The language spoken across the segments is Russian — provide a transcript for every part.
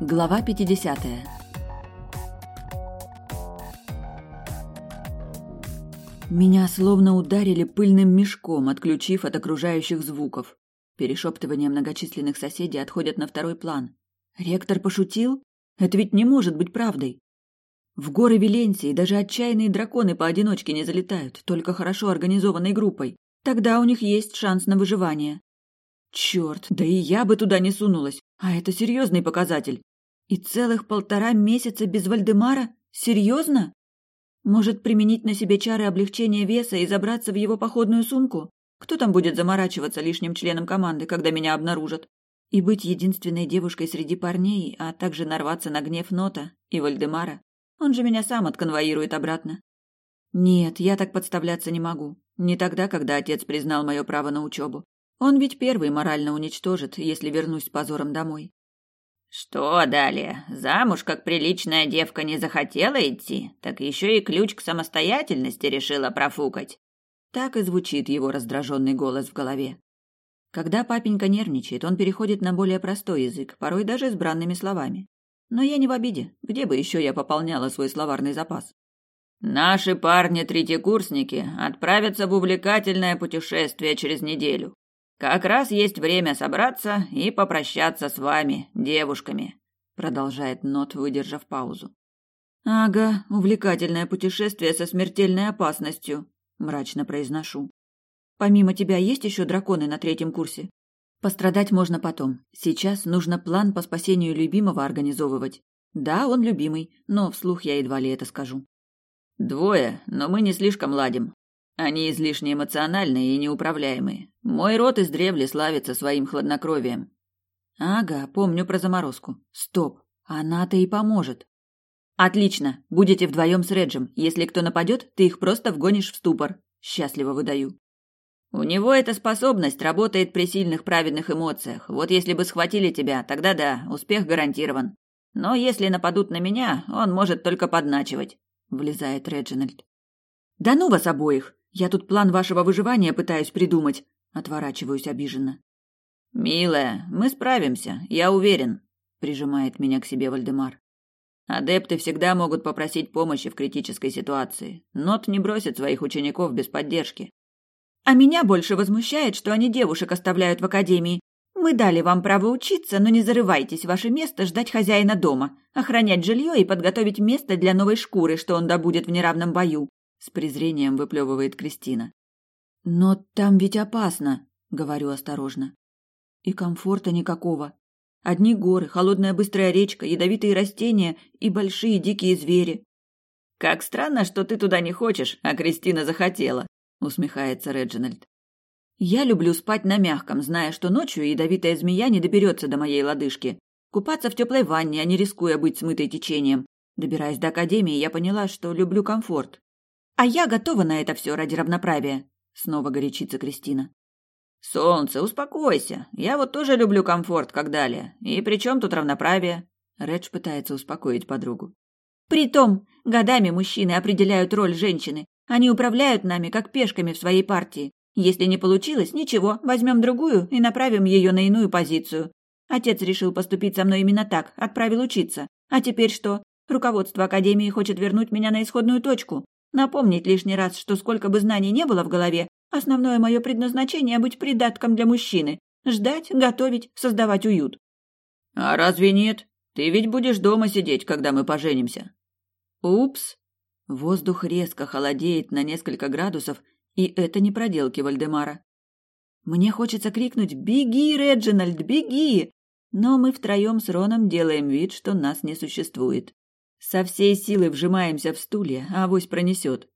Глава 50. Меня словно ударили пыльным мешком, отключив от окружающих звуков. Перешептывания многочисленных соседей отходят на второй план. Ректор пошутил? Это ведь не может быть правдой. В горы Виленсии даже отчаянные драконы поодиночке не залетают, только хорошо организованной группой. Тогда у них есть шанс на выживание. Черт, да и я бы туда не сунулась, а это серьезный показатель. И целых полтора месяца без Вальдемара? Серьезно? Может, применить на себе чары облегчения веса и забраться в его походную сумку? Кто там будет заморачиваться лишним членом команды, когда меня обнаружат? И быть единственной девушкой среди парней, а также нарваться на гнев Нота и Вальдемара? Он же меня сам отконвоирует обратно. Нет, я так подставляться не могу. Не тогда, когда отец признал мое право на учебу. Он ведь первый морально уничтожит, если вернусь с позором домой. Что далее? Замуж, как приличная девка, не захотела идти, так еще и ключ к самостоятельности решила профукать. Так и звучит его раздраженный голос в голове. Когда папенька нервничает, он переходит на более простой язык, порой даже с бранными словами. Но я не в обиде. Где бы еще я пополняла свой словарный запас? Наши парни-третьекурсники отправятся в увлекательное путешествие через неделю. Как раз есть время собраться и попрощаться с вами, девушками, продолжает Нот, выдержав паузу. Ага, увлекательное путешествие со смертельной опасностью, мрачно произношу. Помимо тебя есть еще драконы на третьем курсе? Пострадать можно потом. Сейчас нужно план по спасению любимого организовывать. Да, он любимый, но вслух я едва ли это скажу. Двое, но мы не слишком ладим. Они излишне эмоциональные и неуправляемые. Мой род издревле славится своим хладнокровием. Ага, помню про заморозку. Стоп, она-то и поможет. Отлично, будете вдвоем с Реджем. Если кто нападет, ты их просто вгонишь в ступор. Счастливо выдаю. У него эта способность работает при сильных праведных эмоциях. Вот если бы схватили тебя, тогда да, успех гарантирован. Но если нападут на меня, он может только подначивать, влезает Реджинальд. Да ну вас обоих. Я тут план вашего выживания пытаюсь придумать. Отворачиваюсь обиженно. Милая, мы справимся, я уверен, прижимает меня к себе Вальдемар. Адепты всегда могут попросить помощи в критической ситуации. Нот не бросит своих учеников без поддержки. А меня больше возмущает, что они девушек оставляют в академии. Мы дали вам право учиться, но не зарывайтесь в ваше место ждать хозяина дома, охранять жилье и подготовить место для новой шкуры, что он добудет в неравном бою с презрением выплевывает Кристина. Но там ведь опасно, говорю осторожно. И комфорта никакого. Одни горы, холодная быстрая речка, ядовитые растения и большие дикие звери. Как странно, что ты туда не хочешь, а Кристина захотела, усмехается Реджинальд. Я люблю спать на мягком, зная, что ночью ядовитая змея не доберется до моей лодыжки. Купаться в теплой ванне, а не рискуя быть смытой течением. Добираясь до академии, я поняла, что люблю комфорт. А я готова на это все ради равноправия. Снова горячится Кристина. Солнце, успокойся. Я вот тоже люблю комфорт, как далее. И при чем тут равноправие? Редж пытается успокоить подругу. Притом, годами мужчины определяют роль женщины. Они управляют нами, как пешками в своей партии. Если не получилось, ничего, возьмем другую и направим ее на иную позицию. Отец решил поступить со мной именно так, отправил учиться. А теперь что? Руководство Академии хочет вернуть меня на исходную точку. Напомнить лишний раз, что сколько бы знаний не было в голове, основное мое предназначение — быть придатком для мужчины. Ждать, готовить, создавать уют. А разве нет? Ты ведь будешь дома сидеть, когда мы поженимся. Упс. Воздух резко холодеет на несколько градусов, и это не проделки Вальдемара. Мне хочется крикнуть «Беги, Реджинальд, беги!» Но мы втроем с Роном делаем вид, что нас не существует. Со всей силы вжимаемся в стулья, а авось пронесет.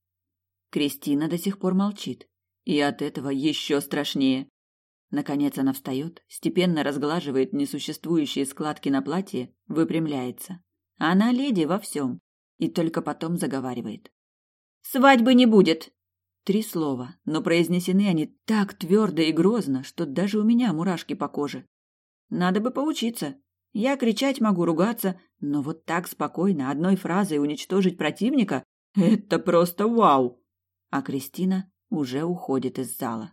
Кристина до сих пор молчит. И от этого еще страшнее. Наконец она встает, степенно разглаживает несуществующие складки на платье, выпрямляется. Она леди во всем. И только потом заговаривает. «Свадьбы не будет!» Три слова, но произнесены они так твердо и грозно, что даже у меня мурашки по коже. Надо бы поучиться. Я кричать могу, ругаться, но вот так спокойно одной фразой уничтожить противника — это просто вау! А Кристина уже уходит из зала.